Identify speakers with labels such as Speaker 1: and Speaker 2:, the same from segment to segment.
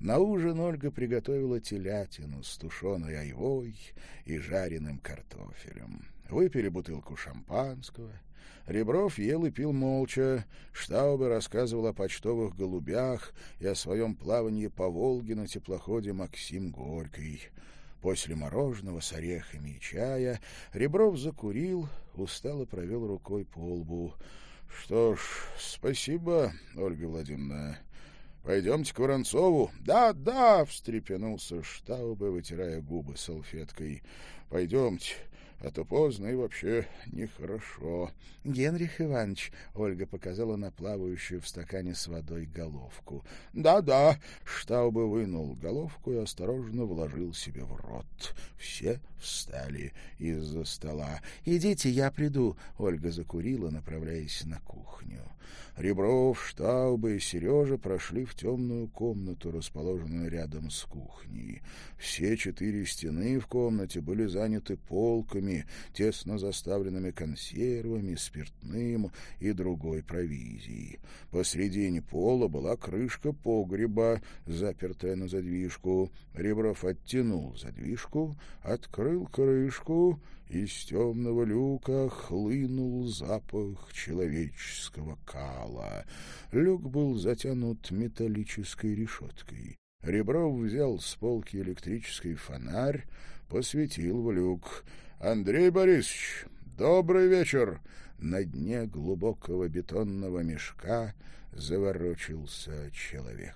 Speaker 1: На ужин Ольга приготовила телятину с тушеной айвой и жареным картофелем. Выпили бутылку шампанского. Ребров ел и пил молча. Штаубе рассказывал о почтовых голубях и о своем плавании по Волге на теплоходе «Максим Горький». После мороженого с орехами и чая Ребров закурил, устало провел рукой по лбу. — Что ж, спасибо, Ольга Владимировна. Пойдемте к Воронцову. Да, да, встрепенулся Штаубе, вытирая губы салфеткой. Пойдемте. А то поздно и вообще нехорошо. — Генрих Иванович, — Ольга показала на плавающую в стакане с водой головку. «Да, — Да-да, — Штаубы вынул головку и осторожно вложил себе в рот. Все встали из-за стола. — Идите, я приду, — Ольга закурила, направляясь на кухню. Ребров, Штаубы и Сережа прошли в темную комнату, расположенную рядом с кухней. Все четыре стены в комнате были заняты полками ими, тесно заставленными консервами, спиртным и другой провизией. Посредине пола была крышка погреба, запертая на задвижку. Ребров оттянул задвижку, открыл крышку из темного люка хлынул запах человеческого кала. Люк был затянут металлической решеткой. Ребров взял с полки электрический фонарь, посветил в люк. Андрей Борисович, добрый вечер!» На дне глубокого бетонного мешка заворочился человек.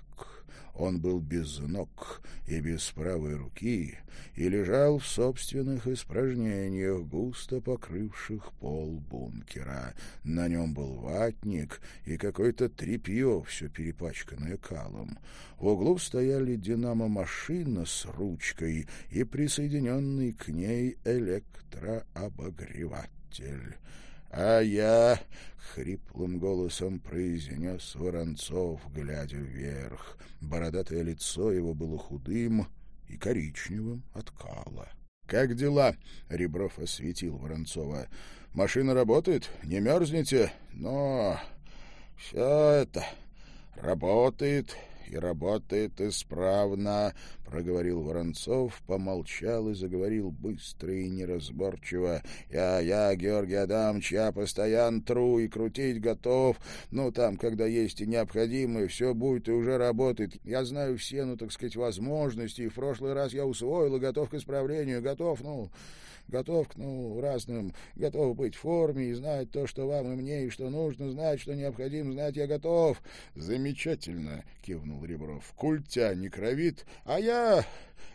Speaker 1: Он был без ног и без правой руки и лежал в собственных испражнениях, густо покрывших пол бункера. На нем был ватник и какое-то тряпье, все перепачканное калом. В углу стояли динамо-машина с ручкой и присоединенный к ней электрообогреватель. А я... Хриплым голосом произнес Воронцов, глядя вверх. Бородатое лицо его было худым и коричневым от кала. «Как дела?» — Ребров осветил Воронцова. «Машина работает? Не мерзнете? Но все это работает и работает исправно», — проговорил Воронцов, помолчал и заговорил быстро и неразборчиво. «Я, я, Георгий Адамович, я постоянно тру и крутить готов. Ну, там, когда есть и необходимое, все будет и уже работает. Я знаю все, ну, так сказать, возможности, и в прошлый раз я усвоил и готов к исправлению, готов, ну...» готов к ну, разным, готов быть в форме и знать то, что вам и мне, и что нужно знать, что необходимо знать, я готов. — Замечательно, — кивнул Ребров. — Культя не кровит, а я...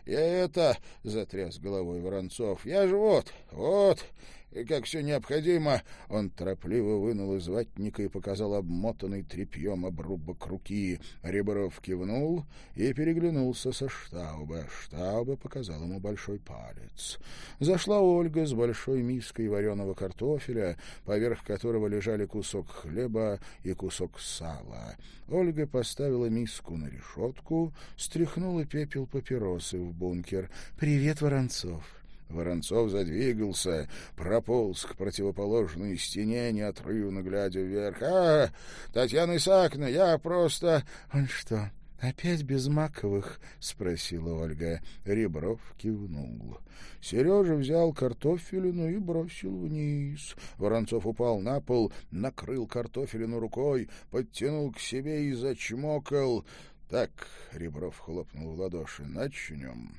Speaker 1: Я это... — затряс головой Воронцов. — Я же вот, вот... И как все необходимо, он торопливо вынул из ватника и показал обмотанный тряпьем обрубок руки. Ребров кивнул и переглянулся со штаба. Штаба показал ему большой палец. Зашла Ольга с большой миской вареного картофеля, поверх которого лежали кусок хлеба и кусок сала. Ольга поставила миску на решетку, стряхнула пепел папиросы в бункер. «Привет, Воронцов!» Воронцов задвигался, прополз к противоположной стене, неотрывно глядя вверх. «А, Татьяна Исааковна, я просто...» «Он что, «Опять без маковых?» — спросила Ольга. Ребров кивнул. Сережа взял картофелину и бросил вниз. Воронцов упал на пол, накрыл картофелину рукой, подтянул к себе и зачмокал. «Так», — Ребров хлопнул в ладоши, — «начнем».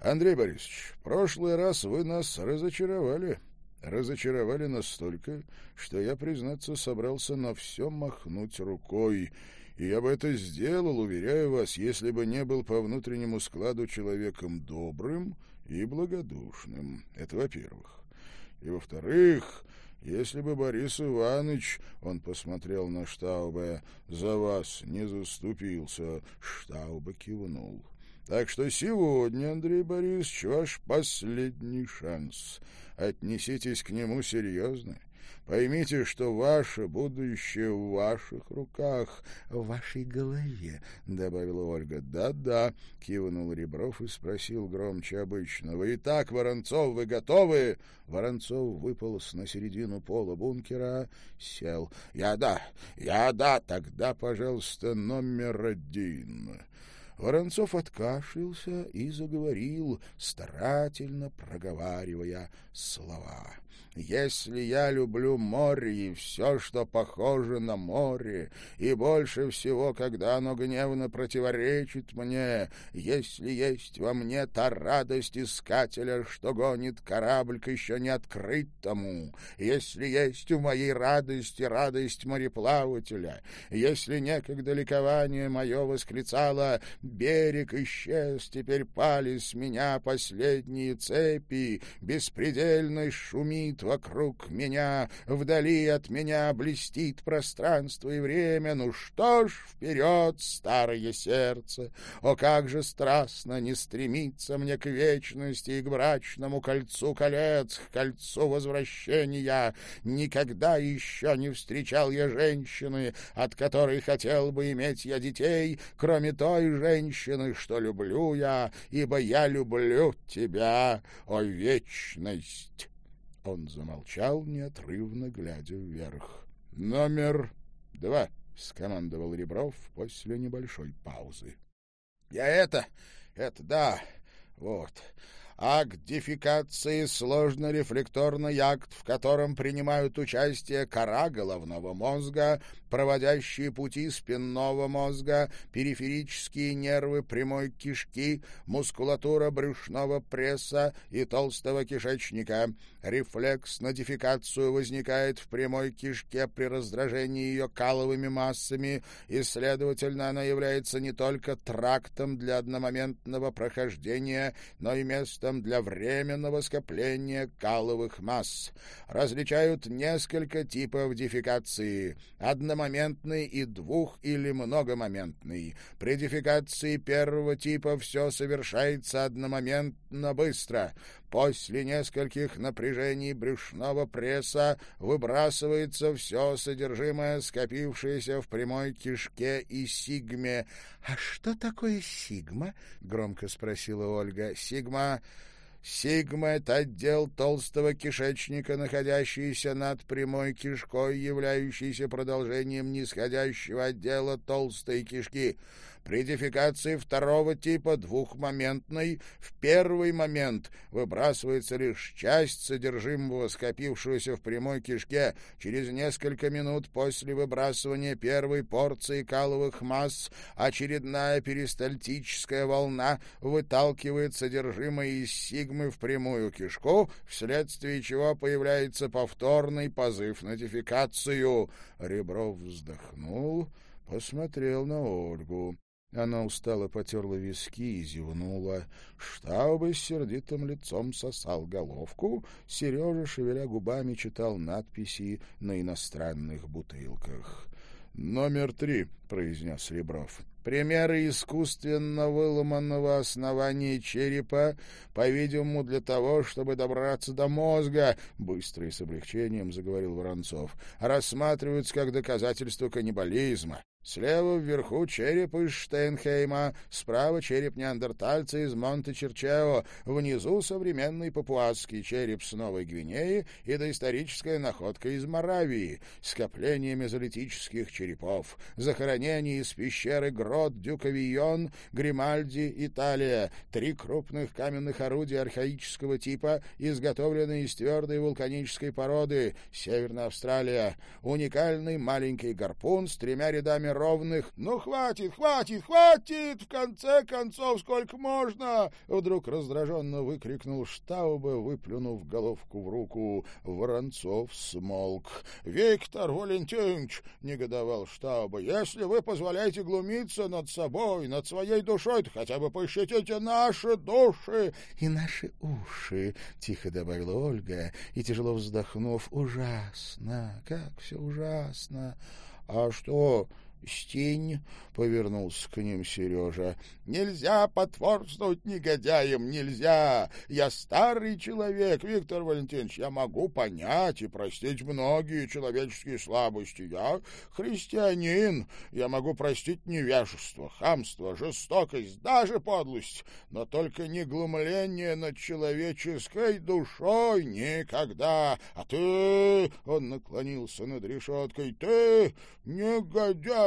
Speaker 1: Андрей Борисович, прошлый раз вы нас разочаровали. Разочаровали настолько, что я, признаться, собрался на все махнуть рукой. И я бы это сделал, уверяю вас, если бы не был по внутреннему складу человеком добрым и благодушным. Это во-первых. И во-вторых, если бы Борис Иванович, он посмотрел на Штауба, за вас не заступился, Штауба кивнул. Так что сегодня, Андрей Борисович, ваш последний шанс. Отнеситесь к нему серьезно. Поймите, что ваше будущее в ваших руках, в вашей голове, — добавила Ольга. «Да, — Да-да, — кивнул Ребров и спросил громче обычного. — Итак, Воронцов, вы готовы? Воронцов выполз на середину пола бункера, сел. — Я да, я да, тогда, пожалуйста, номер один. Воронцов откашлялся и заговорил, старательно проговаривая слова. Если я люблю море и все, что похоже на море, и больше всего, когда оно гневно противоречит мне, если есть во мне та радость искателя, что гонит корабль к еще не открытому, если есть у моей радости радость мореплавателя, если некогда ликование мое восклицало «Берег исчез, теперь пали с меня последние цепи, беспредельной шуми звенит вокруг меня, вдали от меня блестит пространство и время. Ну что ж, вперед, старое сердце! О, как же страстно не стремиться мне к вечности и к брачному кольцу колец, к кольцу возвращения! Никогда еще не встречал я женщины, от которой хотел бы иметь я детей, кроме той женщины, что люблю я, ибо я люблю тебя, о вечность! Он замолчал, неотрывно глядя вверх. «Номер два», — скомандовал Ребров после небольшой паузы. «Я это... это да... вот актификации сложно-рефлекторный акт, в котором принимают участие кора головного мозга, проводящие пути спинного мозга, периферические нервы прямой кишки, мускулатура брюшного пресса и толстого кишечника. Рефлекс на дефекацию возникает в прямой кишке при раздражении ее каловыми массами, и, следовательно, она является не только трактом для одномоментного прохождения, но и местом средством для временного скопления каловых масс. Различают несколько типов дефекации – одномоментный и двух- или многомоментный. При дефекации первого типа все совершается одномоментно быстро – После нескольких напряжений брюшного пресса выбрасывается все содержимое, скопившееся в прямой кишке и сигме. — А что такое сигма? — громко спросила Ольга. — Сигма... Сигма — это отдел толстого кишечника, находящийся над прямой кишкой, являющийся продолжением нисходящего отдела толстой кишки. Предификации второго типа двухмоментной в первый момент выбрасывается лишь часть содержимого, скопившегося в прямой кишке через несколько минут после выбрасывания первой порции каловых масс, очередная перистальтическая волна выталкивает содержимое из сигмы в прямую кишку, вследствие чего появляется повторный позыв нотификацию. Ребров вздохнул, посмотрел на Ольгу. Она устало потерла виски и зевнула. Штаубы с сердитым лицом сосал головку. Сережа, шевеля губами, читал надписи на иностранных бутылках. «Номер три», — произнес Ребров. «Примеры искусственно выломанного основания черепа, по-видимому, для того, чтобы добраться до мозга», — быстро и с облегчением заговорил Воронцов, «рассматриваются как доказательство каннибализма. Слева вверху череп из Штейнхейма, справа череп неандертальца из Монте-Черчео, внизу современный папуасский череп с Новой Гвинеи и доисторическая находка из Моравии, скопление мезолитических черепов, захоронение из пещеры грот Дюковион, Гримальди, Италия, три крупных каменных орудия архаического типа, изготовленные из твердой вулканической породы, Северная Австралия, уникальный маленький гарпун с тремя рядами ровных. «Ну, хватит, хватит, хватит! В конце концов, сколько можно!» Вдруг раздраженно выкрикнул Штауба, выплюнув головку в руку. Воронцов смолк. «Виктор Валентинович!» — негодовал Штауба. «Если вы позволяете глумиться над собой, над своей душой, то хотя бы пощадите наши души!» «И наши уши!» — тихо добавила Ольга, и, тяжело вздохнув, «Ужасно! Как все ужасно!» «А что, Стень, — повернулся к ним Сережа, —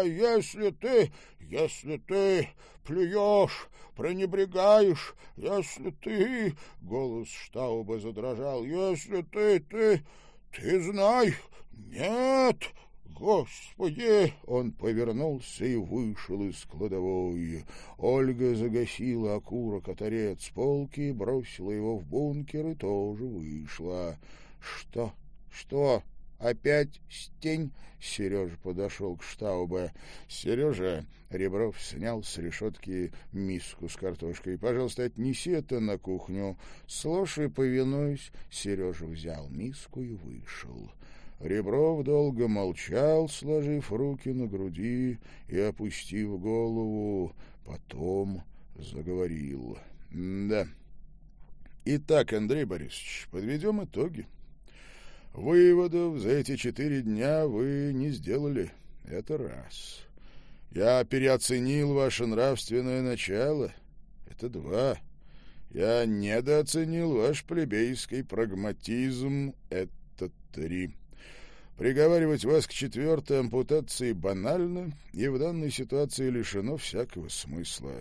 Speaker 1: «А если ты, если ты плюешь, пренебрегаешь, если ты...» Голос Штауба задрожал. «Если ты, ты, ты знай, нет!» «Господи!» — он повернулся и вышел из кладовой. Ольга загасила окурок от орец полки, бросила его в бункер и тоже вышла. «Что? Что?» Опять стень?» Сережа подошел к Штаубе. «Сережа!» — Ребров снял с решетки миску с картошкой. «Пожалуйста, отнеси это на кухню». Слушай, повинуюсь. Сережа взял миску и вышел. Ребров долго молчал, сложив руки на груди и опустив голову. Потом заговорил. «Да. Итак, Выводов за эти четыре дня вы не сделали. Это раз. Я переоценил ваше нравственное начало. Это два. Я недооценил ваш плебейский прагматизм. Это три. Приговаривать вас к четвертой ампутации банально и в данной ситуации лишено всякого смысла.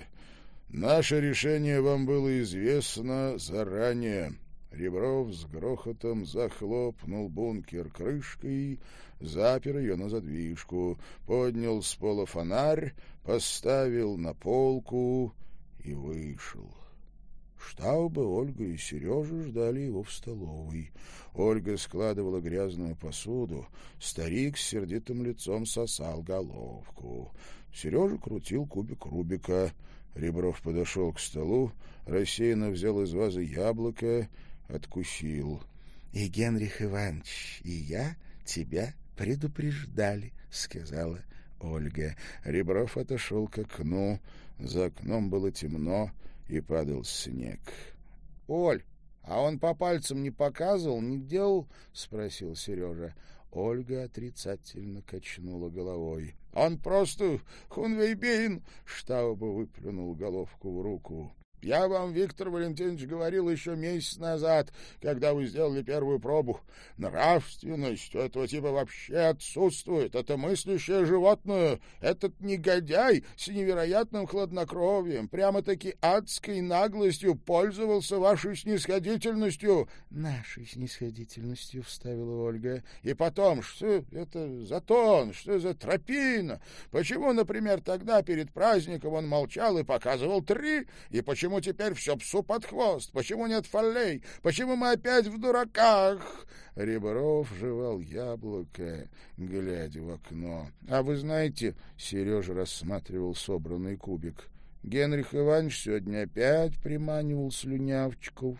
Speaker 1: Наше решение вам было известно заранее. Ребров с грохотом захлопнул бункер крышкой, запер ее на задвижку, поднял с пола фонарь, поставил на полку и вышел. Штаубы, Ольга и Сережа ждали его в столовой. Ольга складывала грязную посуду, старик с сердитым лицом сосал головку. Сережа крутил кубик Рубика. Ребров подошел к столу, рассеянно взял из вазы яблоко откусил. И Генрих Иванович, и я тебя предупреждали, сказала Ольга. Ребров отошел к окну. За окном было темно и падал снег. — Оль, а он по пальцам не показывал, не делал? — спросил Сережа. Ольга отрицательно качнула головой. — Он просто хунвейбейн! — Штаба выплюнул головку в руку. Я вам, Виктор Валентинович, говорил еще месяц назад, когда вы сделали первую пробу. Нравственность этого типа вообще отсутствует. Это мыслящее животное. Этот негодяй с невероятным хладнокровием, прямо-таки адской наглостью пользовался вашей снисходительностью. — Нашей снисходительностью, — вставила Ольга. — И потом, что это за тон, что за тропина? Почему, например, тогда перед праздником он молчал и показывал три, и почему почему теперь все псу под хвост? Почему нет фолей? Почему мы опять в дураках?» Ребров жевал яблоко, глядя в окно. «А вы знаете...» — Сережа рассматривал собранный кубик. «Генрих Иванович сегодня опять приманивал слюнявчиков».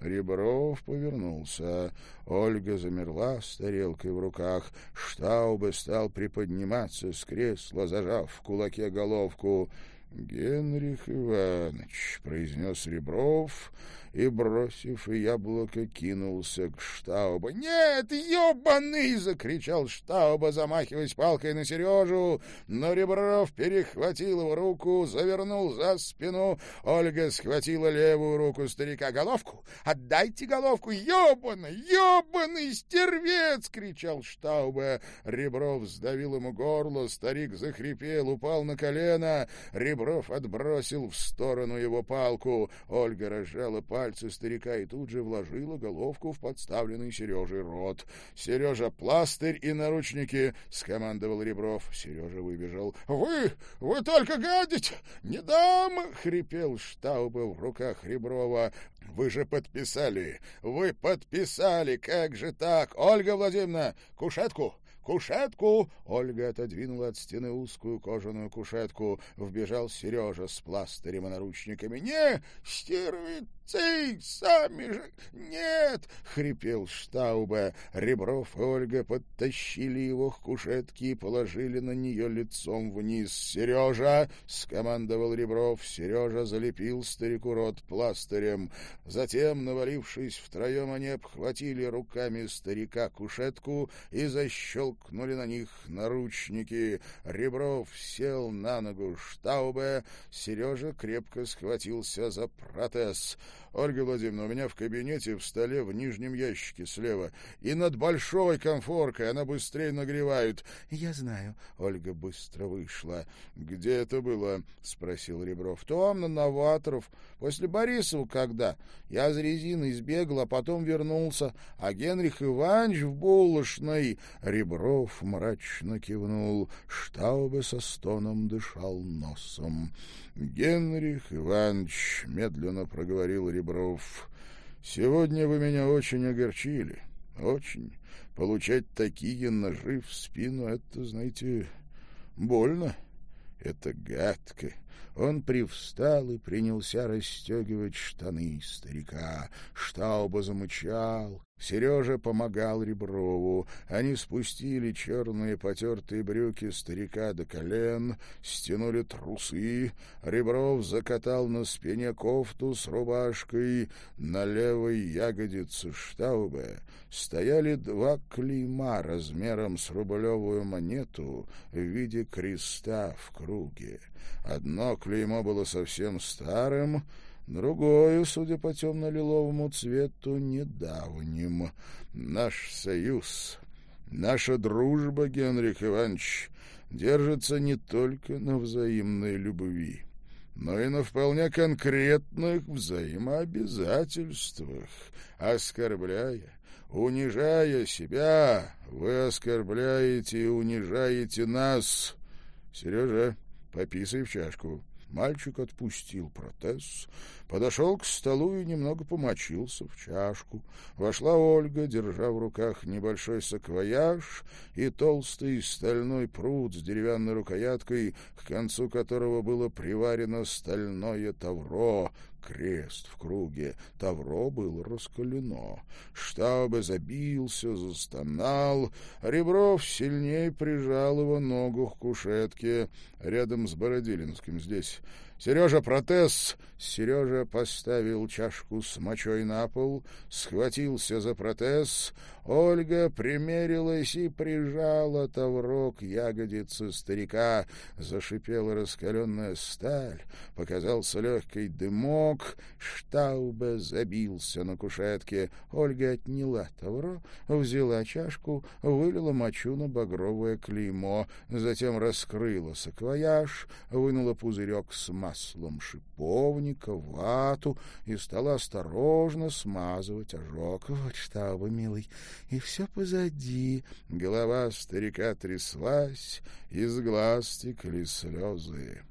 Speaker 1: Ребров повернулся. Ольга замерла с тарелкой в руках. Штаубе стал приподниматься с кресла, зажав в кулаке головку. Генрих Иванович, — произнес Ребров, и, бросив яблоко, кинулся к Штаубу. «Нет, ебаный!» — закричал Штауба, замахиваясь палкой на Сережу. Но Ребров перехватил его руку, завернул за спину. Ольга схватила левую руку старика. «Головку! Отдайте головку! Ебаный! Ебаный стервец!» — кричал Штауба. Ребров сдавил ему горло, старик захрипел, упал на колено. Ребров отбросил в сторону его палку. Ольга разжала палку пальцы старика и тут же вложила головку в подставленный Сережей рот. «Сережа, пластырь и наручники!» — скомандовал Ребров. Сережа выбежал. «Вы! Вы только гадите! Не дам!» — хрипел Штауба в руках Реброва. «Вы же подписали! Вы подписали! Как же так? Ольга Владимировна, кушетку!» «Кушетку!» — Ольга отодвинула от стены узкую кожаную кушетку. Вбежал Сережа с пластырем и наручниками. «Не, стервицы, сами же! Нет!» — хрипел Штауба. Ребров и Ольга подтащили его к кушетке и положили на нее лицом вниз. «Сережа!» — скомандовал Ребров. Сережа залепил старику рот пластырем. Затем, навалившись втроем, они обхватили руками старика кушетку и защелкнули Толкнули на них наручники. Ребров сел на ногу Штаубе. Сережа крепко схватился за протез. Ольга Владимировна, у меня в кабинете в столе в нижнем ящике слева. И над большой конфоркой она быстрее нагревает. — Я знаю. Ольга быстро вышла. — Где это было? — спросил Ребров. — Там, на Новаторов. После Борисова когда? Я за резиной сбегал, а потом вернулся. А Генрих Иванович в булочной. Ребров мрачно кивнул. Штаубе со стоном дышал носом. Генрих Иванович, — медленно проговорил Ребров, — сегодня вы меня очень огорчили. Очень. Получать такие ножи в спину — это, знаете, больно. Это гадко. Он привстал и принялся расстегивать штаны старика. Штауба замычал, Сережа помогал Реброву. Они спустили черные потертые брюки старика до колен, стянули трусы. Ребров закатал на спине кофту с рубашкой. На левой ягодице штаубе стояли два клейма размером с рублевую монету в виде креста в круге. Одно клеймо было совсем старым — Другое, судя по темно-лиловому цвету, недавним. Наш союз, наша дружба, Генрих Иванович, держится не только на взаимной любви, но и на вполне конкретных взаимообязательствах, оскорбляя, унижая себя, вы оскорбляете и унижаете нас. Сережа, пописай в чашку. Мальчик отпустил протез, подошел к столу и немного помочился в чашку. Вошла Ольга, держа в руках небольшой саквояж и толстый стальной пруд с деревянной рукояткой, к концу которого было приварено стальное тавро, крест в круге. Тавро было раскалено. Штаб забился, застонал. Ребров сильнее прижал его ногу к кушетке рядом с Бородилинским здесь. Сережа протез. Сережа поставил чашку с мочой на пол, схватился за протез. Ольга примерилась и прижала таврок ягодицы старика. Зашипела раскаленная сталь, показался легкий дымок. Штаубе забился на кушетке. Ольга отняла тавро, взяла чашку, вылила мочу на багровое клеймо, затем раскрыла саквояж, вынула пузырек с маслом шиповника, вату и стала осторожно смазывать ожог. — Вот штаубе, милый, и все позади. Голова старика тряслась, из глаз текли слезы.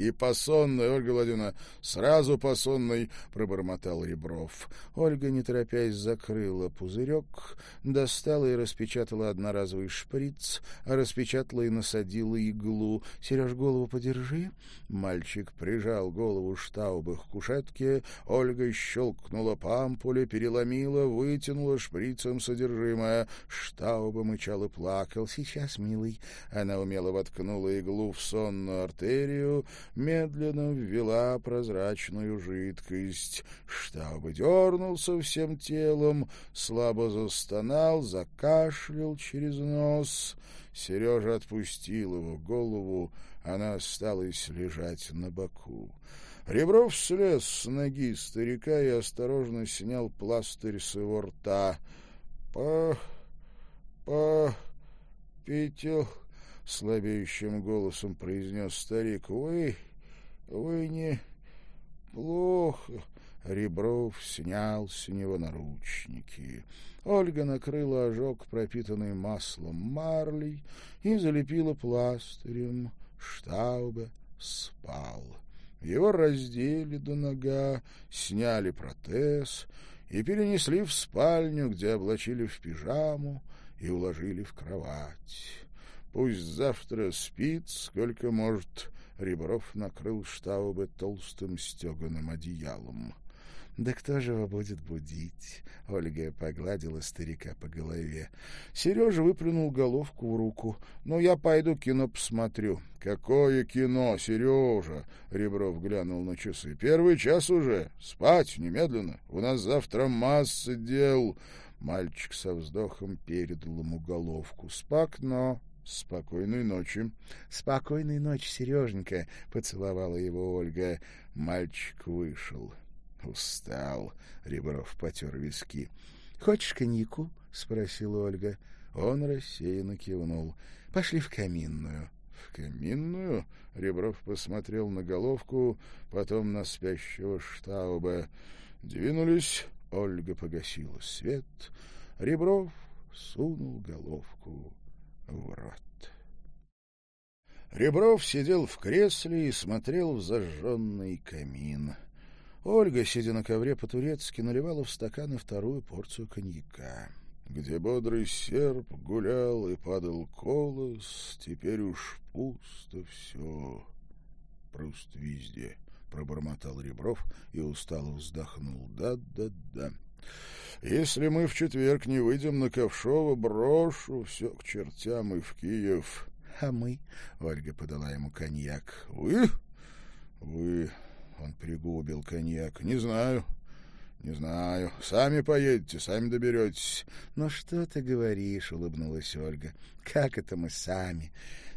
Speaker 1: И по сонной, Ольга Владимировна, сразу по сонной, — пробормотал Ребров. Ольга, не торопясь, закрыла пузырек, достала и распечатала одноразовый шприц, а распечатала и насадила иглу. — Сереж, голову подержи. Мальчик прижал голову штауба к кушетке, Ольга щелкнула по ампуле, переломила, вытянула шприцем содержимое. Штауба мычал и плакал. — Сейчас, милый. медленно ввела прозрачную жидкость. Штаб дернулся всем телом, слабо застонал, закашлял через нос. Сережа отпустил его голову, она осталась лежать на боку. Ребров слез с ноги старика и осторожно снял пластырь с его рта. — По... по... пятел слабеющим голосом произнес старик. «Вы... вы не... плохо...» Ребров снял с него наручники. Ольга накрыла ожог, пропитанный маслом марлей, и залепила пластырем. Штаубе спал. Его раздели до нога, сняли протез и перенесли в спальню, где облачили в пижаму и уложили в кровать. Пусть завтра спит, сколько может. Ребров накрыл штаубы толстым стеганым одеялом. «Да кто же его будет будить?» — Ольга погладила старика по голове. Сережа выплюнул головку в руку. «Ну, я пойду кино посмотрю». «Какое кино, Сережа?» — Ребров глянул на часы. «Первый час уже. Спать немедленно. У нас завтра масса дел». Мальчик со вздохом передал ему головку. «Спак, но Спокойной ночи. Спокойной ночи, Сереженька, поцеловала его Ольга. Мальчик вышел. Устал. Ребров потер виски. Хочешь коньяку? спросила Ольга. Он рассеянно кивнул. Пошли в каминную. В каминную? Ребров посмотрел на головку, потом на спящего штауба. Двинулись. Ольга погасила свет. Ребров сунул головку в рот. Ребров сидел в кресле и смотрел в зажженный камин. Ольга, сидя на ковре по-турецки, наливала в стаканы вторую порцию коньяка. Где бодрый серп гулял и падал колос, теперь уж пусто все. Пруст везде, — пробормотал Ребров и устало вздохнул. Да-да-да. Если мы в четверг не выйдем на Ковшова, брошу все к чертям и в Киев. — А мы? — Ольга подала ему коньяк. — Вы? — Вы. Он пригубил коньяк. — Не знаю. — Не знаю. Сами поедете, сами доберетесь. — Но ну что ты говоришь, — улыбнулась Ольга. — Как это мы сами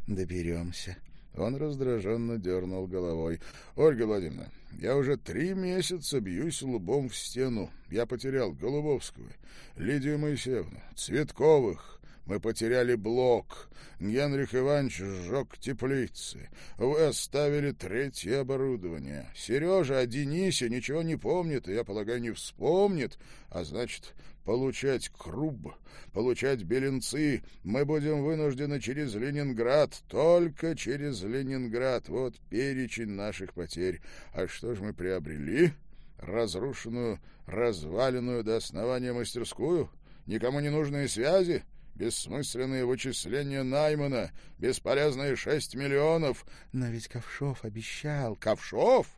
Speaker 1: доберемся? — он раздраженно дернул головой. — Ольга Владимировна, я уже три месяца бьюсь лбом в стену. Я потерял Голубовского, Лидию Моисеевну, Цветковых, мы потеряли блок. Генрих Иванович сжег теплицы. Вы оставили третье оборудование. Сережа о а ничего не помнит, и, я полагаю, не вспомнит. А значит, получать круб, получать беленцы мы будем вынуждены через Ленинград, только через Ленинград. Вот перечень наших потерь. А что же мы приобрели? Разрушенную, разваленную до основания мастерскую? Никому не нужные связи?» бессмысленные вычисления Наймана, бесполезные шесть миллионов. Но ведь Ковшов обещал. Ковшов?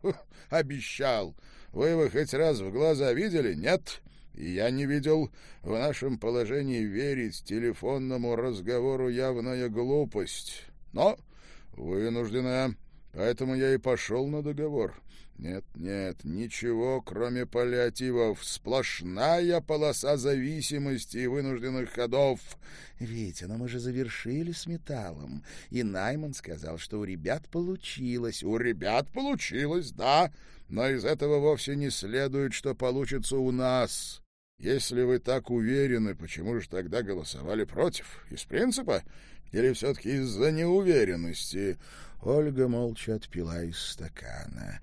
Speaker 1: Обещал. Вы его хоть раз в глаза видели? Нет. Я не видел. В нашем положении верить телефонному разговору явная глупость. Но вынуждена. Поэтому я и пошел на договор. Нет, нет, ничего, кроме паллиативов. Сплошная полоса зависимости и вынужденных ходов. Витя, но мы же завершили с металлом. И Найман сказал, что у ребят получилось. У ребят получилось, да. Но из этого вовсе не следует, что получится у нас. Если вы так уверены, почему же тогда голосовали против? Из принципа? Или все-таки из-за неуверенности?» Ольга молча отпила из стакана.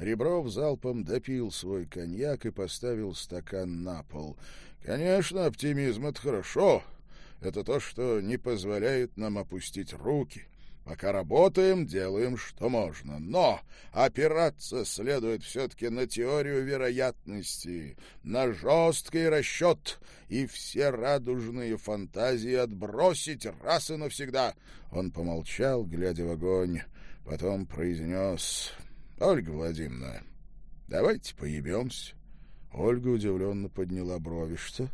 Speaker 1: Ребров залпом допил свой коньяк и поставил стакан на пол. «Конечно, оптимизм — это хорошо. Это то, что не позволяет нам опустить руки. Пока работаем, делаем, что можно. Но опираться следует все-таки на теорию вероятности, на жесткий расчет и все радужные фантазии отбросить раз и навсегда». Он помолчал, глядя в огонь, потом произнес... Ольга Владимировна, давайте поебемся. Ольга удивленно подняла брови. Что,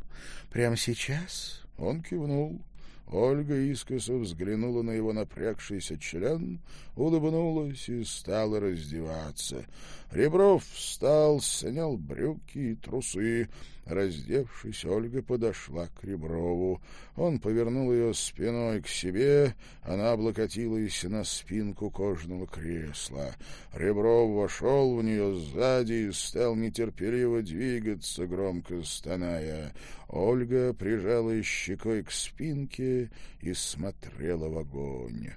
Speaker 1: прямо сейчас? Он кивнул. Ольга искоса взглянула на его напрягшийся член, улыбнулась и стала раздеваться. Ребров встал, снял брюки и трусы. Раздевшись, Ольга подошла к Реброву. Он повернул ее спиной к себе, она облокотилась на спинку кожного кресла. Ребров вошел в нее сзади и стал нетерпеливо двигаться, громко стоная. Ольга прижала щекой к спинке и смотрела в огонь.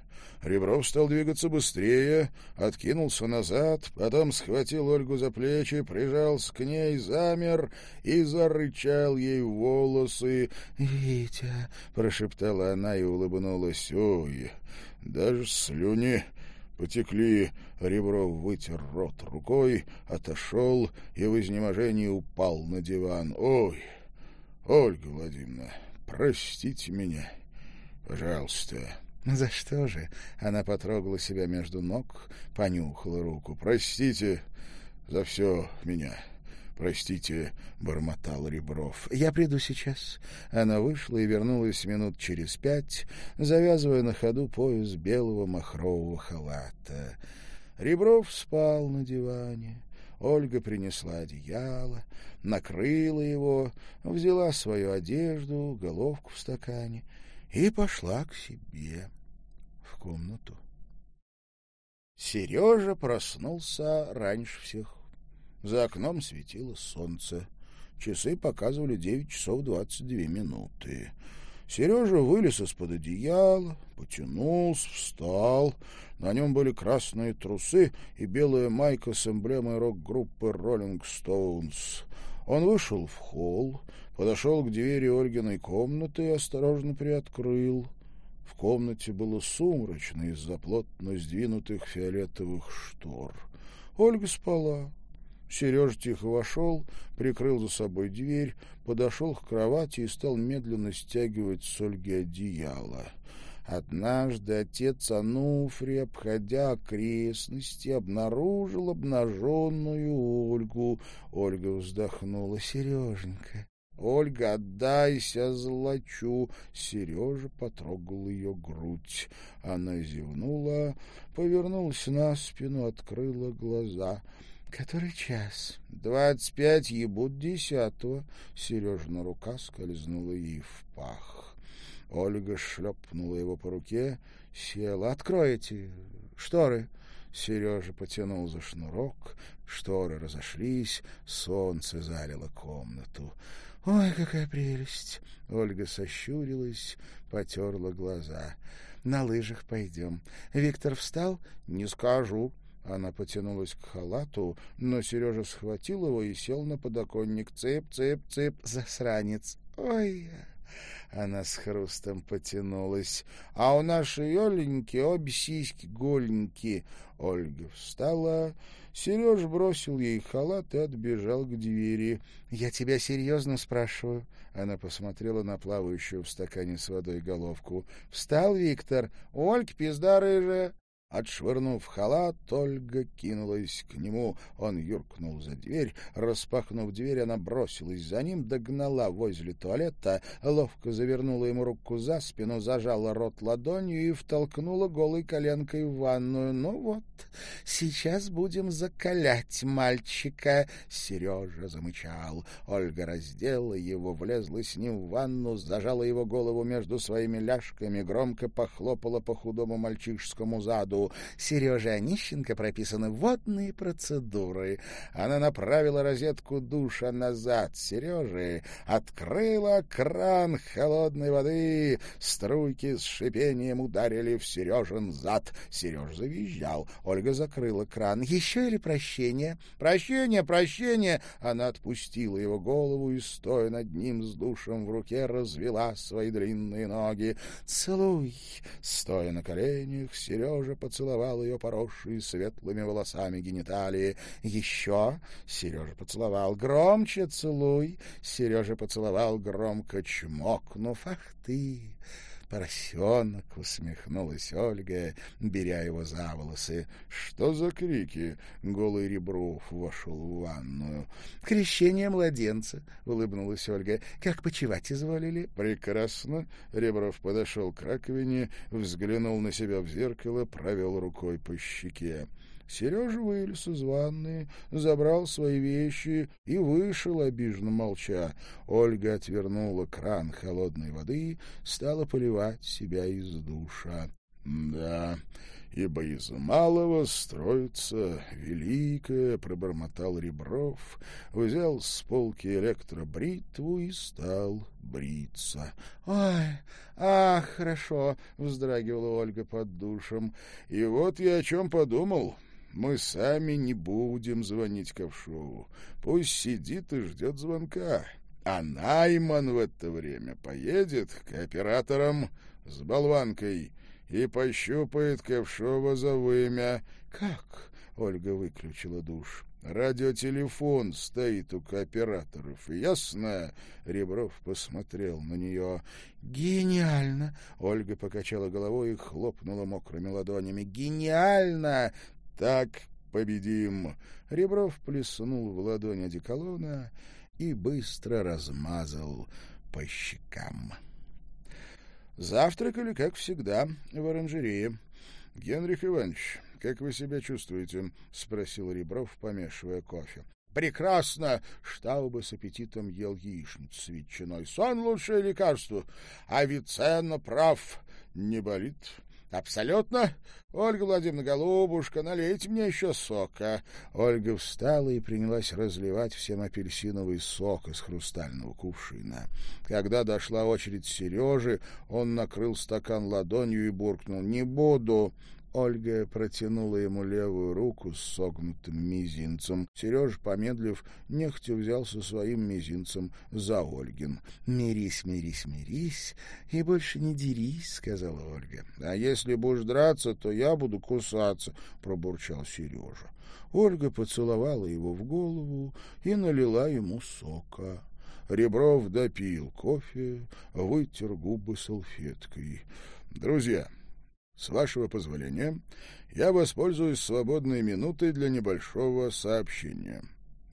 Speaker 1: Ребров стал двигаться быстрее, откинулся назад, потом схватил Ольгу за плечи, прижался к ней, замер и зарычал ей волосы. «Витя!» — прошептала она и улыбнулась. «Ой, даже слюни!» потекли. Ребров вытер рот рукой, отошел и в изнеможении упал на диван. «Ой, Ольга Владимировна, простите меня». пожалуйста». «За что же?» — она потрогала себя между ног, понюхала руку. «Простите за все меня. Простите», — бормотал Ребров. «Я приду сейчас». Она вышла и вернулась минут через пять, завязывая и пошла к себе в комнату. Сережа проснулся раньше всех. За окном светило солнце. Часы показывали девять часов двадцать две минуты. Сережа вылез из-под одеяла, потянулся, встал. На нем были красные трусы и белая майка с эмблемой рок-группы «Роллинг Стоунс». Он вышел в холл, подошел к двери Ольгиной комнаты и осторожно приоткрыл. В комнате было сумрачно из-за плотно сдвинутых фиолетовых штор. Ольга спала. Сережа тихо вошел, прикрыл за собой дверь, подошел к кровати и стал медленно стягивать с Ольги одеяло. Однажды отец Ануфрий, обходя окрестности, обнаружил обнаженную Ольгу. Ольга вздохнула. — Сереженька, Ольга, отдайся злачу. Сережа Ольга шлепнула его по руке, села. «Откройте шторы!» Сережа потянул за шнурок, шторы разошлись, солнце залило комнату. «Ой, какая прелесть!» Ольга сощурилась, потерла глаза. «На лыжах пойдем. Виктор встал?» «Не скажу». Она потянулась к халату, но Сережа схватил его и сел на подоконник. «Цып, цып, цып, засранец!» «Ой!» Она с хрустом потянулась. А у нашей Оленьки обе сиськи голеньки. Ольга встала... Сереж бросил ей халат и отбежал к двери. «Я тебя серьезно спрашиваю?» Она посмотрела на плавающую в стакане с водой головку. «Встал, Виктор? Ольг, пизда рыжая!» Отшвырнув халат, Ольга кинулась к нему. Он юркнул за дверь. Распахнув дверь, она бросилась за ним, догнала возле туалета, ловко завернула ему руку за спину, зажала рот ладонью и втолкнула голой коленкой в ванную. «Ну вот, сейчас будем закалять мальчика!» Сережа замычал. Ольга раздела его, влезла с ним в ванну, зажала его голову между своими ляжками, громко похлопала по худому мальчишескому заду руку. Сережа Онищенко прописаны водные процедуры. Она направила розетку душа назад Сережи, открыла кран холодной воды. Струйки с шипением ударили в Сережин зад. Сережа завизжал. Ольга закрыла кран. «Еще или прощение?» «Прощение, прощение!» Она отпустила его голову и, стоя над ним с душем в руке, развела свои длинные ноги. «Целуй!» Стоя на коленях, Сережа под поцеловал ее поросшие светлыми волосами гениталии. «Еще!» — Сережа поцеловал. «Громче целуй!» — Сережа поцеловал, громко чмокнув. «Ах ты!» поросенок!» — усмехнулась Ольга, беря его за волосы. «Что за крики?» — голый Ребров вошел в ванную. «Крещение младенца!» — улыбнулась Ольга. «Как почевать изволили?» «Прекрасно!» — Ребров подошел к раковине, взглянул на себя в зеркало, провел рукой по щеке. Сережа вылез из ванны, забрал свои вещи и вышел, обиженно молча. Ольга отвернула кран холодной воды, стала поливать себя из душа. «Да, ибо из малого строится великое», — пробормотал Ребров, взял с полки электробритву и стал бриться. «Ой, ах, хорошо», — вздрагивала Ольга под душем. «И вот я о чем подумал». Мы сами не будем звонить Ковшову. Пусть сидит и ждет звонка. А Найман в это время поедет к операторам с болванкой и пощупает Ковшова за вымя. «Как?» — Ольга выключила душ. «Радиотелефон стоит у кооператоров, ясно?» — Ребров посмотрел на нее. «Гениально!» — Ольга покачала головой и хлопнула мокрыми ладонями. «Гениально! «Так победим!» Ребров плеснул в ладонь одеколона и быстро размазал по щекам. Завтракали, как всегда, в оранжерее. «Генрих Иванович, как вы себя чувствуете?» — спросил Ребров, помешивая кофе. «Прекрасно!» — Штауба с аппетитом ел яичницу с ветчиной. «Сон — лучшее лекарство! Авиценна прав! Не болит?» Абсолютно. Ольга Владимировна, голубушка, налейте мне еще сока. Ольга встала и принялась разливать всем апельсиновый сок из хрустального кувшина. Когда дошла очередь Сережи, он накрыл стакан ладонью и буркнул «Не буду». Ольга протянула ему левую руку с согнутым мизинцем. Сереж, помедлив, нехотя со своим мизинцем за Ольгин. — Мирись, мирись, мирись и больше не дерись, — сказала Ольга. — А если будешь драться, то я буду кусаться, — пробурчал Сережа. Ольга поцеловала его в голову и налила ему сока. Ребров допил кофе, вытер губы салфеткой. — Друзья! — с вашего позволения, я воспользуюсь свободной минутой для небольшого сообщения.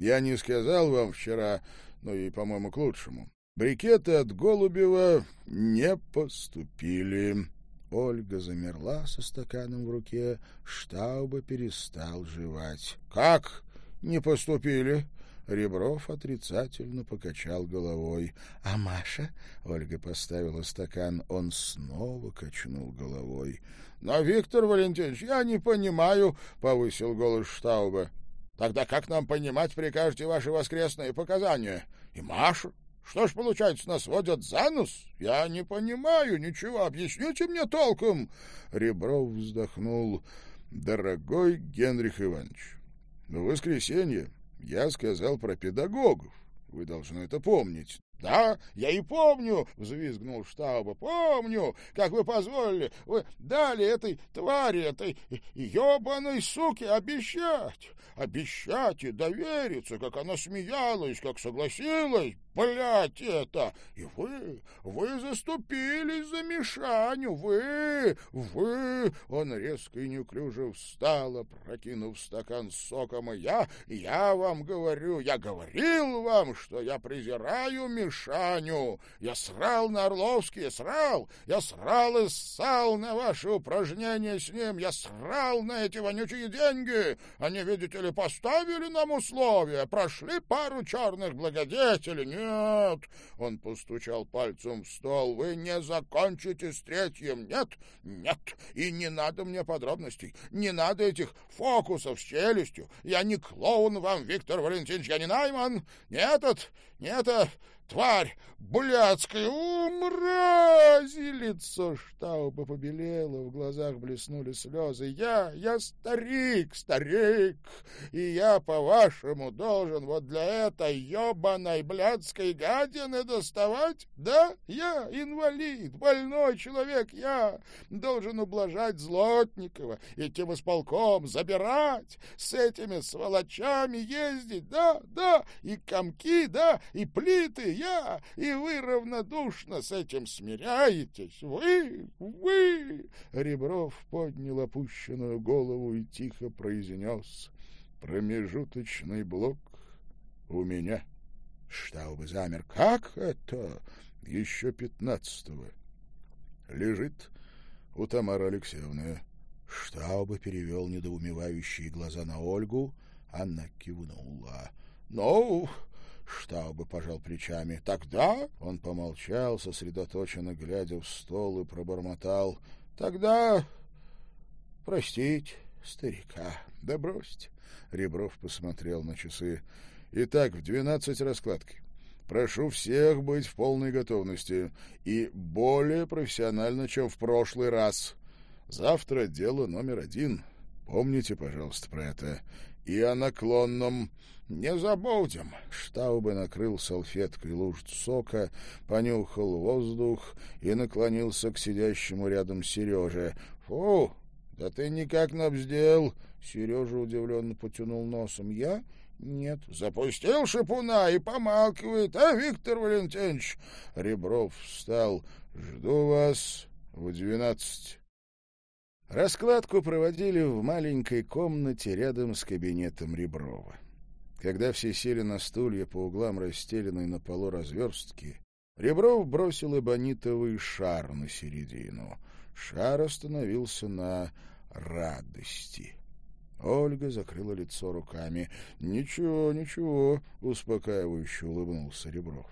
Speaker 1: Я не сказал вам вчера, но и, по-моему, к лучшему. Брикеты от Голубева не поступили. Ольга замерла со стаканом в руке, Штауба перестал жевать. — Как не поступили? Ребров отрицательно покачал головой. «А Маша?» — Ольга поставила стакан. Он снова качнул головой. «Но, Виктор Валентинович, я не понимаю», — повысил голос Штауба. «Тогда как нам понимать, прикажете ваши воскресные показания? И Машу? Что ж, получается, нас водят за нос? Я не понимаю ничего. Объясните мне толком!» Ребров вздохнул. «Дорогой Генрих Иванович, в воскресенье я сказал про педагогов. Вы должны это помнить. Да, я и помню, — взвизгнул штаба, — помню, как вы позволили, вы дали этой твари, этой ебаной суке обещать, обещать и довериться, как она смеялась, как согласилась, блядь это! И вы, вы заступились за Мишаню, вы, вы! Он резко и неуклюже встал, опрокинув стакан с соком, и я, я вам говорю, я говорил вам, что я презираю Мишаню, Шаню. Я срал на Орловский, срал. Я срал и ссал на ваши упражнения с ним. Я срал на эти вонючие деньги. Они, видите ли, поставили нам условия. Прошли пару черных благодетелей. Нет. Он постучал пальцем в стол. Вы не закончите с третьим. Нет? Нет. И не надо мне подробностей. Не надо этих фокусов с челюстью. Я не клоун вам, Виктор Валентинович. Я не Найман. Не этот, не это тварь блядская, умрази! Лицо Штауба побелело, в глазах блеснули слезы. Я, я старик, старик, и я, по-вашему, должен вот для этой ебаной блядской гадины доставать? Да, я инвалид, больной человек, я должен ублажать Злотникова, идти в исполком, забирать, с этими сволочами ездить, да, да, и комки, да, и плиты, я, и вы равнодушно с этим смиряетесь. Вы, вы!» Ребров поднял опущенную голову и тихо произнес «Промежуточный блок у меня». Штаубы замер. «Как это?» «Еще пятнадцатого». «Лежит у Тамары Алексеевны». Штаубы перевел недоумевающие глаза на Ольгу. Она кивнула. «Ну, штаба, пожал плечами. Тогда он помолчал, сосредоточенно глядя в стол и пробормотал. Тогда простить старика. Да бросьте. Ребров посмотрел на часы. Итак, в двенадцать раскладки. Прошу всех быть в полной готовности и более профессионально, чем в прошлый раз. Завтра дело номер один. Помните, пожалуйста, про это и о наклонном «Не забудем!» Штаубен накрыл салфеткой лужицу сока, понюхал воздух и наклонился к сидящему рядом Сереже. «Фу! Да ты никак набздел!» Сережа удивленно потянул носом. «Я?» «Нет». «Запустил шипуна и помалкивает, а, Виктор Валентинович?» Ребров встал. «Жду вас в двенадцать». Раскладку проводили в маленькой комнате рядом с кабинетом Реброва. Когда все сели на стулья по углам расстеленной на полу разверстки, Ребров бросил эбонитовый шар на середину. Шар остановился на радости. Ольга закрыла лицо руками. «Ничего, ничего», — успокаивающе улыбнулся Ребров.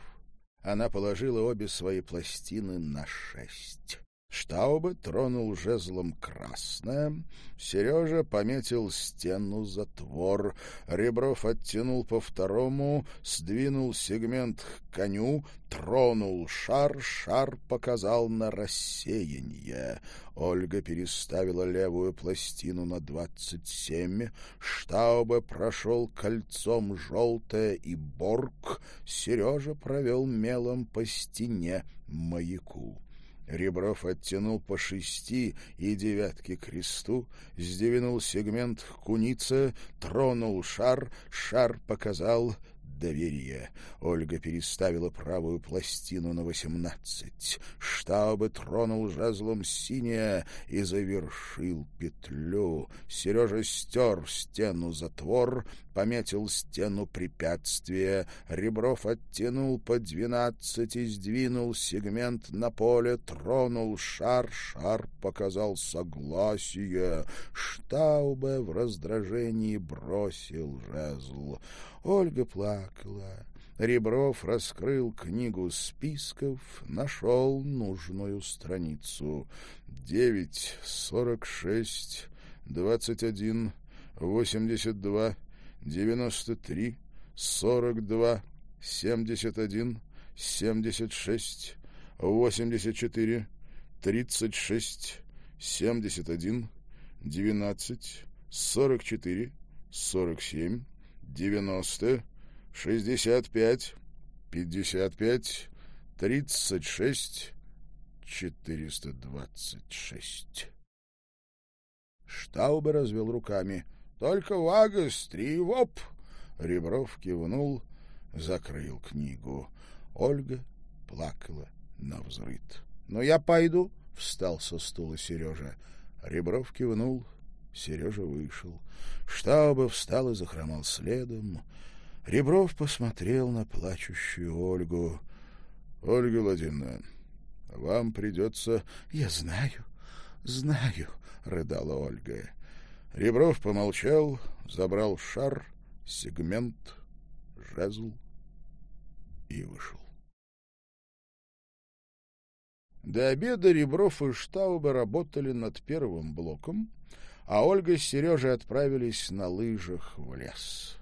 Speaker 1: Она положила обе свои пластины на шесть. Штауба тронул жезлом красное. Сережа пометил стену затвор. Ребров оттянул по второму, сдвинул сегмент к коню, тронул шар, шар показал на рассеяние. Ольга переставила левую пластину на двадцать семь. Штауба прошел кольцом желтое и борг. Сережа провел мелом по стене маяку. Ребров оттянул по шести и девятке кресту, сдвинул сегмент куница, тронул шар, шар показал доверие. Ольга переставила правую пластину на восемнадцать. Штабы тронул жезлом синее и завершил петлю. Сережа стер стену затвор, пометил стену препятствия. Ребров оттянул по двенадцати, сдвинул сегмент на поле, тронул шар, шар показал согласие. Штаубе в раздражении бросил жезл. Ольга плакала. Ребров раскрыл книгу списков, нашел нужную страницу. «Девять, сорок шесть, двадцать один, восемьдесят два» девяносто три, сорок два, семьдесят один, семьдесят шесть, восемьдесят четыре, тридцать шесть, семьдесят один, девятнадцать, сорок четыре, сорок семь, девяносто, шестьдесят пять, пятьдесят пять, тридцать шесть, четыреста двадцать шесть. Штаубе развел руками — только вага стривоп, воп!» Ребров кивнул, закрыл книгу. Ольга плакала на взрыт. «Ну, я пойду!» — встал со стула Сережа. Ребров кивнул. Сережа вышел. Штаба встал и захромал следом. Ребров посмотрел на плачущую Ольгу. — Ольга Владимировна, вам придется... — Я знаю, знаю, — рыдала Ольга. Ребров помолчал, забрал шар, сегмент, жезл и вышел. До обеда Ребров и Штауба работали над первым блоком, а Ольга с Сережей отправились на лыжах в лес.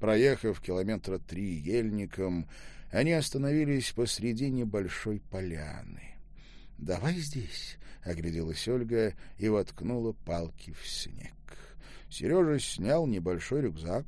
Speaker 1: Проехав километра три ельником, они остановились посреди небольшой поляны. — Давай здесь, — огляделась Ольга и воткнула палки в снег. Сережа снял небольшой рюкзак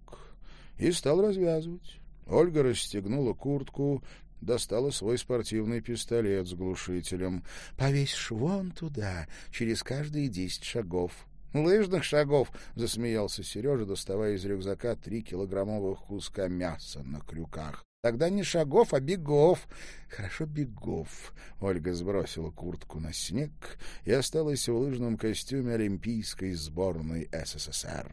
Speaker 1: и стал развязывать. Ольга расстегнула куртку, достала свой спортивный пистолет с глушителем. — Повесишь вон туда, через каждые десять шагов. — Лыжных шагов! — засмеялся Сережа, доставая из рюкзака три килограммовых куска мяса на крюках. Тогда не шагов, а бегов. Хорошо, бегов. Ольга сбросила куртку на снег и осталась в лыжном костюме олимпийской сборной СССР.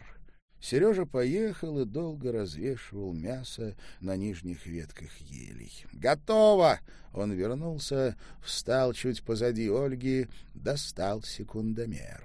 Speaker 1: Сережа поехал и долго развешивал мясо на нижних ветках елей. «Готово!» Он вернулся, встал чуть позади Ольги, достал секундомер.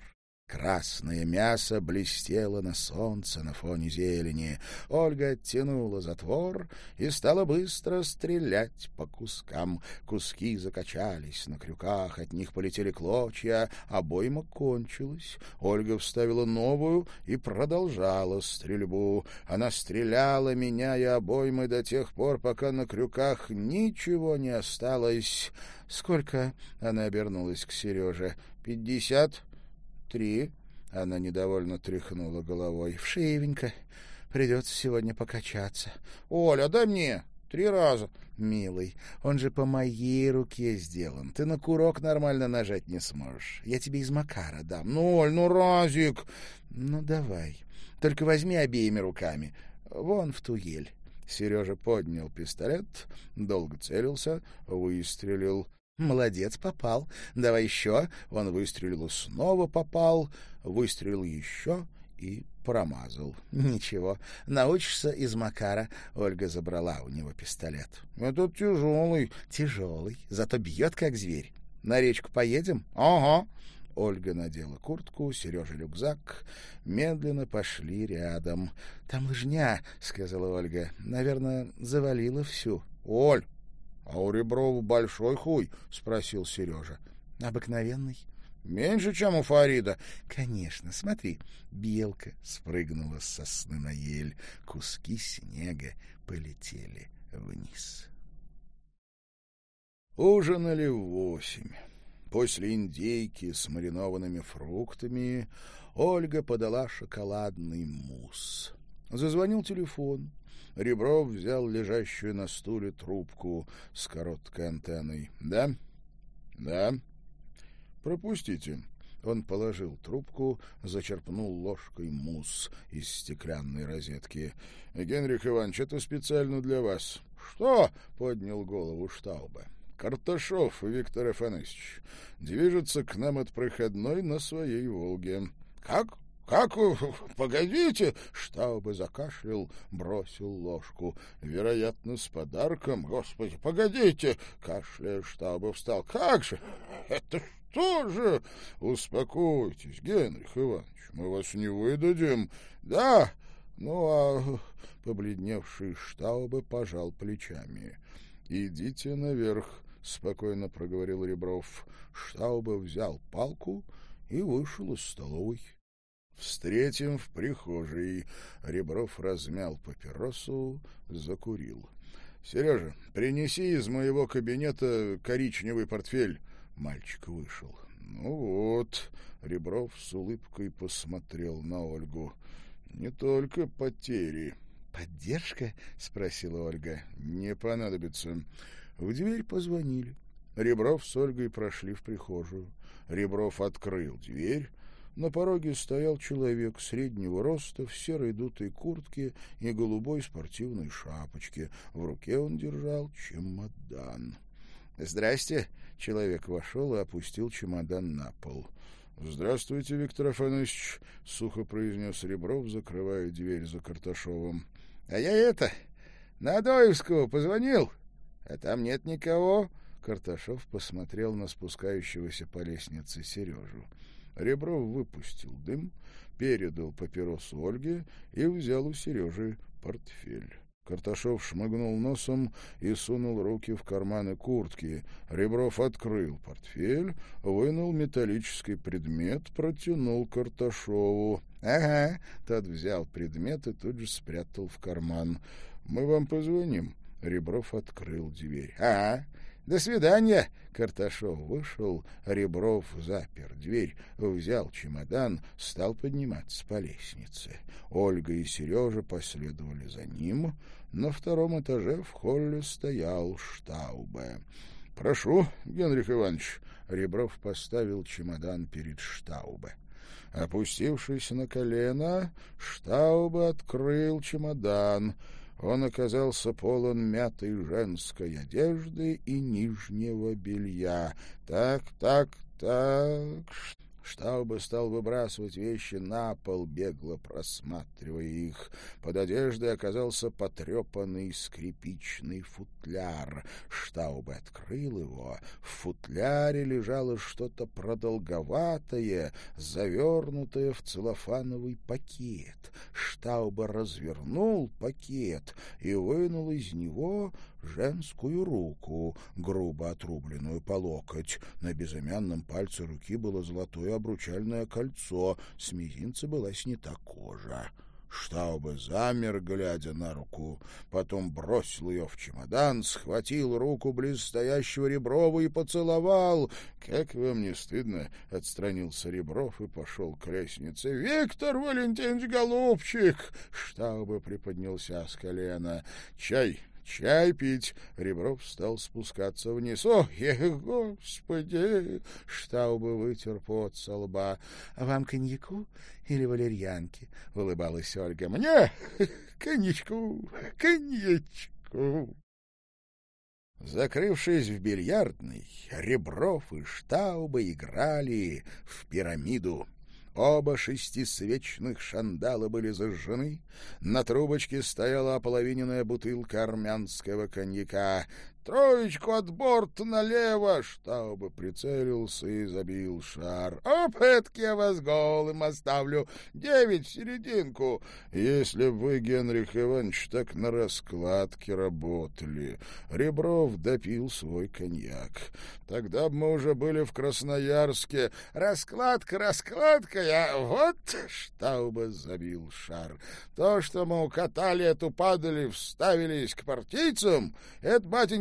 Speaker 1: Красное мясо блестело на солнце на фоне зелени. Ольга оттянула затвор и стала быстро стрелять по кускам. Куски закачались на крюках, от них полетели клочья, обойма кончилась. Ольга вставила новую и продолжала стрельбу. Она стреляла, меняя обоймы до тех пор, пока на крюках ничего не осталось. «Сколько?» — она обернулась к Сереже. «Пятьдесят?» три. Она недовольно тряхнула головой. «Вшивенько. Придется сегодня покачаться». «Оля, дай мне!» «Три раза». «Милый, он же по моей руке сделан. Ты на курок нормально нажать не сможешь. Я тебе из Макара дам». «Ну, Оль, ну разик!» «Ну, давай. Только возьми обеими руками. Вон в ту ель». Сережа поднял пистолет, долго целился, выстрелил. Молодец, попал. Давай еще. Он выстрелил и снова попал. Выстрелил еще и промазал. Ничего, научишься из Макара. Ольга забрала у него пистолет. Этот тяжелый. Тяжелый, зато бьет как зверь. На речку поедем? Ага. Ольга надела куртку, Сережа рюкзак. Медленно пошли рядом. — Там лыжня, — сказала Ольга. — Наверное, завалила всю. — Оль, а у Реброва большой хуй? — спросил Сережа. — Обыкновенный. — Меньше, чем у Фарида? — Конечно. Смотри, белка спрыгнула с сосны на ель. Куски снега полетели вниз. Ужинали в восемь. После индейки с маринованными фруктами Ольга подала шоколадный мусс. Зазвонил телефон. Ребров взял лежащую на стуле трубку с короткой антенной. «Да?» «Да?» «Пропустите». Он положил трубку, зачерпнул ложкой мусс из стеклянной розетки. — Генрих Иванович, это специально для вас. — Что? — поднял голову Штауба. — Карташов Виктор Афанасьевич движется к нам от проходной на своей «Волге». — Как? Как? Погодите! Штаубе закашлял, бросил Встретим в прихожей. Ребров размял папиросу, закурил. Сережа, принеси из моего кабинета коричневый портфель. Мальчик вышел. Ну вот, Ребров с улыбкой посмотрел на Ольгу. Не только потери. Поддержка? спросила Ольга. Не понадобится. В дверь позвонили. Ребров с Ольгой прошли в прихожую. Ребров открыл дверь На пороге стоял человек среднего роста в серой дутой куртке и голубой спортивной шапочке. В руке он держал чемодан. «Здрасте!» — человек вошел и опустил чемодан на пол. «Здравствуйте, Виктор Афанасьевич!» — сухо произнес Ребров, закрывая дверь за Карташовым. «А я это, на Адоевского позвонил. А там нет никого. Карташов посмотрел Ребров выпустил дым, передал папиросу Ольге и взял у Сережи портфель. Карташов шмыгнул носом и сунул руки в карманы куртки. Ребров открыл портфель, вынул металлический предмет, протянул Карташову. — Ага, тот взял предмет и тут же спрятал в карман. — Мы вам позвоним. Ребров открыл дверь. — Ага, «До свидания!» Карташов вышел, Ребров запер дверь, взял чемодан, стал подниматься по лестнице. Ольга и Сережа последовали за ним. На втором этаже в холле стоял Штаубе. «Прошу, Генрих Иванович!» Ребров поставил чемодан перед Штаубе. Опустившись на колено, Штаубе открыл чемодан — он оказался полон мятой женской одежды и нижнего белья. Так, так, так, Штаубы стал выбрасывать вещи на пол, бегло просматривая их. Под одеждой оказался потрепанный скрипичный футляр. Штаубы открыл его. В футляре лежало что-то продолговатое, завернутое в целлофановый пакет. Штаубы развернул пакет и вынул из него женскую руку, грубо отрубленную по локоть. На безымянном пальце руки было золотое обручальное кольцо, с мизинца была снята кожа. Штаубе замер, глядя на руку, потом бросил ее в чемодан, схватил руку близ стоящего Реброва и поцеловал. «Как вам не стыдно?» — отстранился Ребров и пошел к лестнице. «Виктор Валентинович Голубчик!» — Штаубе приподнялся с колена. «Чай чай пить. Ребров стал спускаться вниз. О, я, господи! Штаубы вытер пот оба шестисвечных шандала были зажжены, на трубочке стояла ополовиненная бутылка армянского коньяка. Троечку от борта налево!» Штаубе прицелился и забил шар. «Опытки я вас голым оставлю! Девять в серединку!» «Если бы вы, Генрих Иванович, так на раскладке работали...» Ребров допил свой коньяк. «Тогда бы мы уже были в Красноярске. Раскладка, раскладка, я... Вот!» Штаубе забил шар. «То, что мы укатали эту падали, вставились к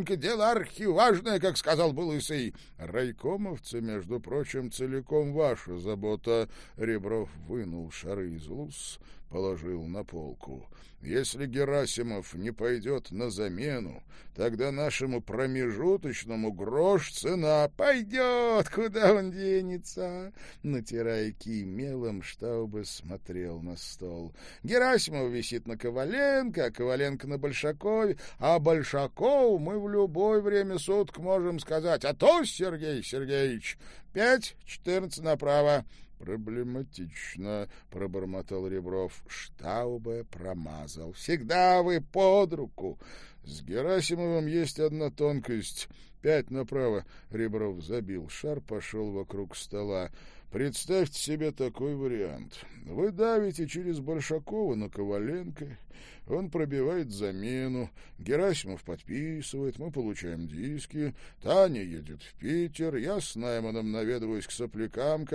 Speaker 1: только дело архиважное, как сказал был Исаи. Райкомовцы, между прочим, целиком ваша забота. Ребров вынул шары из луз, положил на полку. Если Герасимов не пойдет на замену, тогда нашему промежуточному грош цена пойдет, куда он денется. Натирая ки мелом, чтобы смотрел на стол. Герасимов висит на Коваленко, а Коваленко на Большакове, а Большаков мы в любое время суток можем сказать, а то, Сергей Сергеевич, пять четырнадцать направо. «Проблематично», — пробормотал Ребров. Штаубе промазал. «Всегда вы под руку. С Герасимовым есть одна тонкость. Пять направо». Ребров забил шар, пошел вокруг стола. Представьте себе такой вариант. Вы давите через Большакова на Коваленко, он пробивает замену, Герасимов подписывает, мы получаем диски, Таня едет в Питер, я с Найманом наведываюсь к соплякам,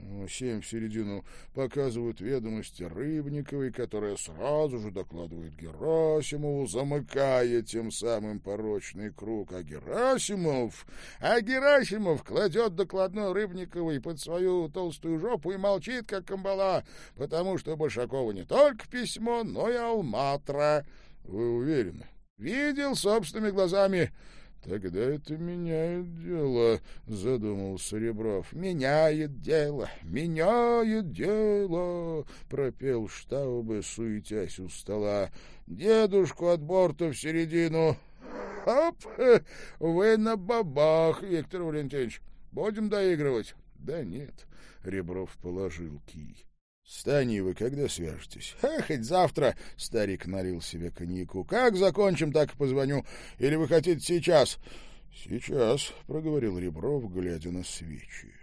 Speaker 1: Ну, семь в середину, показывают ведомости Рыбниковой, которая сразу же докладывает Герасимову, замыкая тем самым порочный круг. А Герасимов... А Герасимов кладет докладную Рыбниковой под свою толстую жопу и молчит, как камбала, потому что Большакову не только письмо, но и алматра. Вы уверены? Видел собственными глазами... Тогда это меняет дело, — задумался Ребров. — Меняет дело, меняет дело, — пропел штабы суетясь у стола. — Дедушку от борта в середину. — Оп! Вы на бабах, Виктор Валентинович. Будем доигрывать? — Да нет, — Ребров положил кий вы, когда свяжетесь?» хоть завтра!» — старик налил себе коньяку. «Как закончим, так и позвоню. Или вы хотите сейчас?» «Сейчас», — проговорил Ребров, глядя на свечи.